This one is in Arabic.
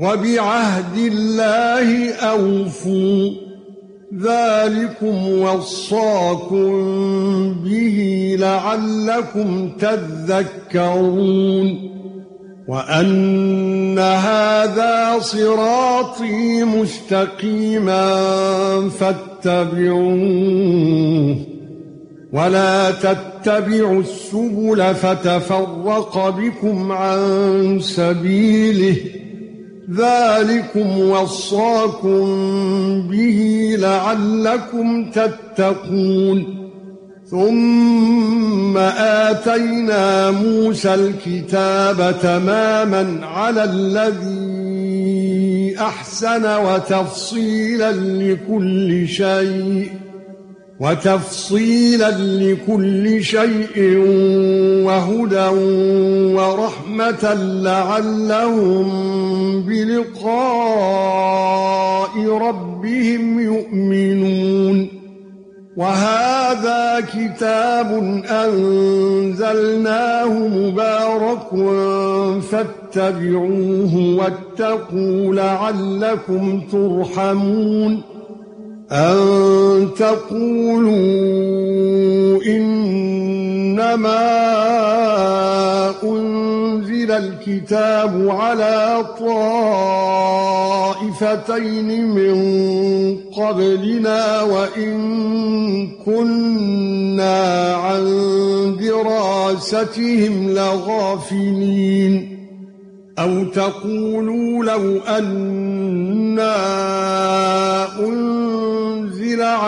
وبعهد الله أوفوا ذلكم وصاكم به لعلكم تذكرون وأن هذا صراطي مستقيما فاتبعوه ولا تتبعوا السبل فتفرق بكم عن سبيله ذلكم وصاكم به لعلكم تتقون. ثُمَّ آتَيْنَا مُوسَى الْكِتَابَ تَمَامًا عَلَى الَّذِي أَحْسَنَ وَتَفْصِيلًا لِكُلِّ شَيْءٍ. وَتَفْصِيلًا لِكُلِّ شَيْءٍ وَهُدًى وَرَحْمَةً لَعَلَّهُم بِلِقَاءِ رَبِّهِمْ يُؤْمِنُونَ. وَهَذَا كِتَابٌ أَنزَلْنَاهُ مُبَارَكٌ فَاتَّبِعُوهُ وَاتَّقُوا لَعَلَّكُمْ تُرْحَمُونَ. أَن تَقُولُوا إِنَّمَا أُنزِلَ الْكِتَابُ عَلَى طَائِفَتَيْنِ مِن قَبْلِنَا وَإِن كُنَّا عَن دِرَاسَتِهِمْ لَغَافِلِينَ. أَوْ تَقُولُوا لَوْ أَنَّا